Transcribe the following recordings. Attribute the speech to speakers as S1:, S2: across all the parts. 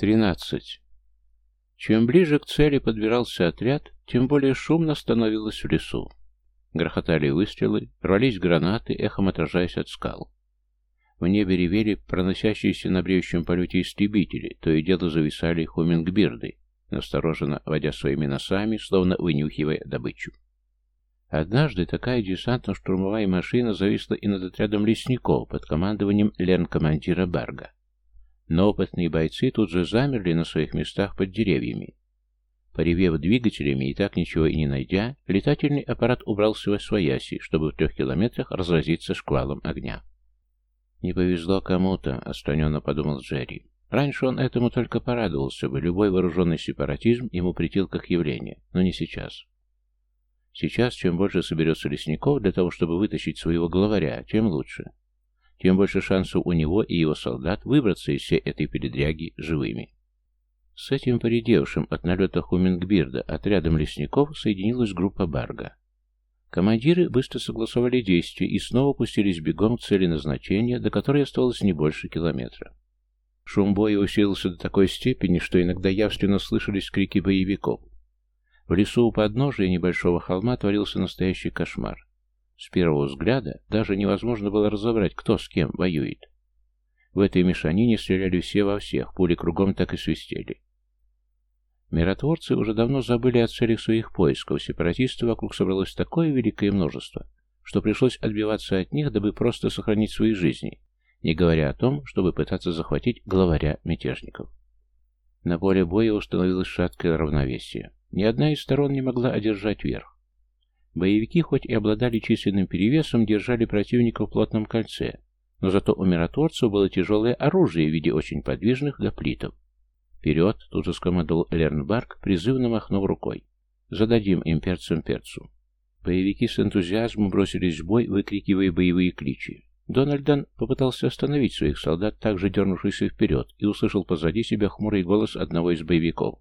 S1: Тринадцать. Чем ближе к цели подбирался отряд, тем более шумно становилось в лесу. Грохотали выстрелы, рвались гранаты, эхом отражаясь от скал. В небе ревели проносящиеся на бреющем полете истребители, то и дело зависали хумингбирды, настороженно водя своими носами, словно вынюхивая добычу. Однажды такая десантно-штурмовая машина зависла и над отрядом лесников под командованием лерн-командира Барга. Но опытные бойцы тут же замерли на своих местах под деревьями. Поревев двигателями и так ничего и не найдя, летательный аппарат убрался во свояси, чтобы в трех километрах разразиться шквалом огня. «Не повезло кому-то», — отстраненно подумал Джерри. Раньше он этому только порадовался бы, любой вооруженный сепаратизм ему претил как явление, но не сейчас. Сейчас, чем больше соберется лесников для того, чтобы вытащить своего главаря, тем лучше тем больше шансов у него и его солдат выбраться из всей этой передряги живыми. С этим поредевшим от налета Хумингбирда отрядом лесников соединилась группа Барга. Командиры быстро согласовали действия и снова пустились бегом к цели назначения, до которой оставалось не больше километра. Шум боя усилился до такой степени, что иногда явственно слышались крики боевиков. В лесу у подножия небольшого холма творился настоящий кошмар. С первого взгляда даже невозможно было разобрать, кто с кем воюет. В этой мешанине стреляли все во всех, пули кругом так и свистели. Миротворцы уже давно забыли о целях своих поисков, сепаратистов вокруг собралось такое великое множество, что пришлось отбиваться от них, дабы просто сохранить свои жизни, не говоря о том, чтобы пытаться захватить главаря мятежников. На поле боя установилось шаткое равновесие. Ни одна из сторон не могла одержать верх. Боевики, хоть и обладали численным перевесом, держали противника в плотном кольце, но зато у миротворцев было тяжелое оружие в виде очень подвижных гоплитов. «Вперед!» — тут же скомандовал Лернбарк, призывно махнув рукой. «Зададим им перцем перцу». Боевики с энтузиазмом бросились в бой, выкрикивая боевые кличи. Дональдон попытался остановить своих солдат, также дернувшись вперед, и услышал позади себя хмурый голос одного из боевиков.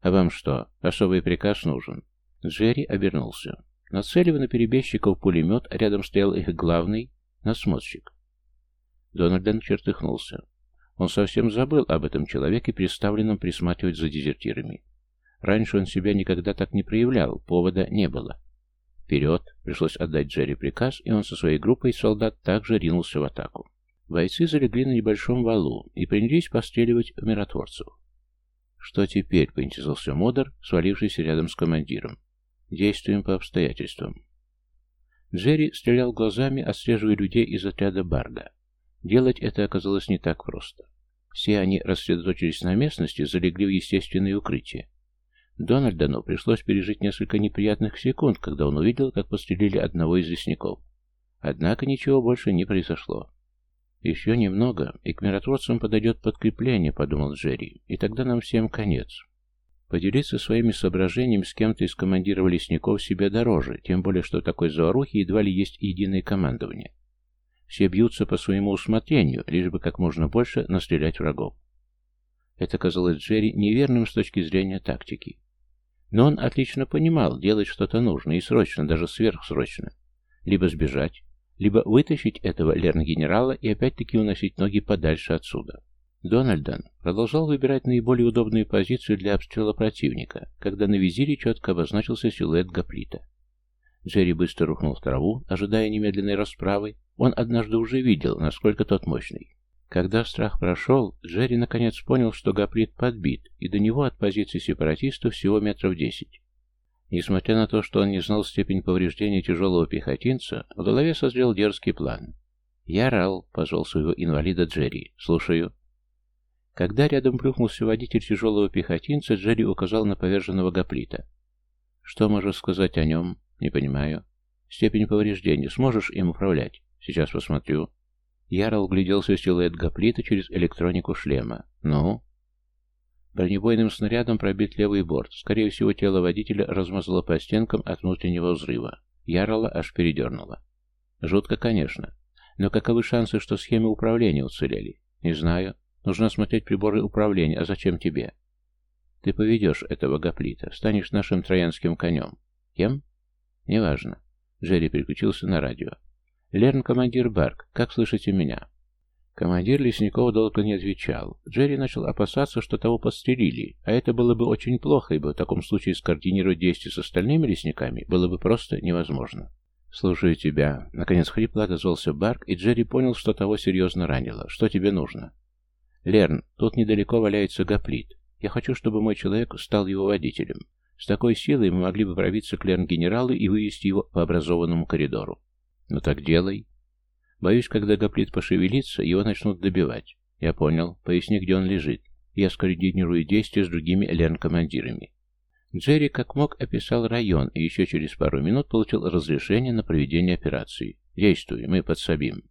S1: «А вам что, особый приказ нужен?» Джерри обернулся. Нацелив на перебежчиков пулемет, рядом стоял их главный насмотрщик. Дональден чертыхнулся. Он совсем забыл об этом человеке, представленном присматривать за дезертирами. Раньше он себя никогда так не проявлял, повода не было. Вперед! Пришлось отдать Джерри приказ, и он со своей группой солдат также ринулся в атаку. Бойцы залегли на небольшом валу и принялись постреливать в миротворцев. «Что теперь?» — поинтересовался Модер, свалившийся рядом с командиром. Действуем по обстоятельствам. Джерри стрелял глазами, отслеживая людей из отряда Барга. Делать это оказалось не так просто. Все они рассредоточились на местности, залегли в естественное укрытие. Дональдону пришлось пережить несколько неприятных секунд, когда он увидел, как пострелили одного из лесников. Однако ничего больше не произошло. «Еще немного, и к миротворцам подойдет подкрепление», — подумал Джерри, — «и тогда нам всем конец». Поделиться своими соображениями с кем-то из командиров лесников себе дороже, тем более, что в такой заварухе едва ли есть единое командование. Все бьются по своему усмотрению, лишь бы как можно больше настрелять врагов. Это казалось Джерри неверным с точки зрения тактики. Но он отлично понимал, делать что-то нужно, и срочно, даже сверхсрочно. Либо сбежать, либо вытащить этого лерн-генерала и опять-таки уносить ноги подальше отсюда. Дональдон продолжал выбирать наиболее удобную позицию для обстрела противника, когда на визире четко обозначился силуэт гоплита. Джерри быстро рухнул в траву, ожидая немедленной расправы. Он однажды уже видел, насколько тот мощный. Когда страх прошел, Джерри наконец понял, что гоплит подбит, и до него от позиции сепаратиста всего метров десять. Несмотря на то, что он не знал степень повреждения тяжелого пехотинца, в голове созрел дерзкий план. «Я рал», — позвал своего инвалида Джерри. «Слушаю». Когда рядом плюхнулся водитель тяжелого пехотинца, Джерри указал на поверженного гоплита. «Что можешь сказать о нем?» «Не понимаю». «Степень повреждения. Сможешь им управлять?» «Сейчас посмотрю». Ярл гляделся в силуэт гоплита через электронику шлема. «Ну?» Бронебойным снарядом пробит левый борт. Скорее всего, тело водителя размазало по стенкам от внутреннего взрыва. Ярла аж передернуло. Жутко, конечно. Но каковы шансы, что схемы управления уцелели? Не знаю. Нужно смотреть приборы управления, а зачем тебе? Ты поведешь этого гоплита, станешь нашим троянским конем. Кем? Неважно. Джерри переключился на радио. Лерн, командир Барк, как слышите меня? Командир Лесникова долго не отвечал. Джерри начал опасаться, что того подстрелили, а это было бы очень плохо, ибо в таком случае скоординировать действия с остальными лесниками было бы просто невозможно. «Слушаю тебя». Наконец хрипло отозвался Барк, и Джерри понял, что того серьезно ранило. «Что тебе нужно?» «Лерн, тут недалеко валяется гоплит. Я хочу, чтобы мой человек стал его водителем. С такой силой мы могли бы пробиться к Лерн-генералу и вывести его по образованному коридору». «Ну так делай». Боюсь, когда гоплит пошевелится, его начнут добивать. Я понял. Поясни, где он лежит. Я скоординирую действия с другими лерн-командирами. Джерри как мог описал район и еще через пару минут получил разрешение на проведение операции. Действуй, мы подсобим.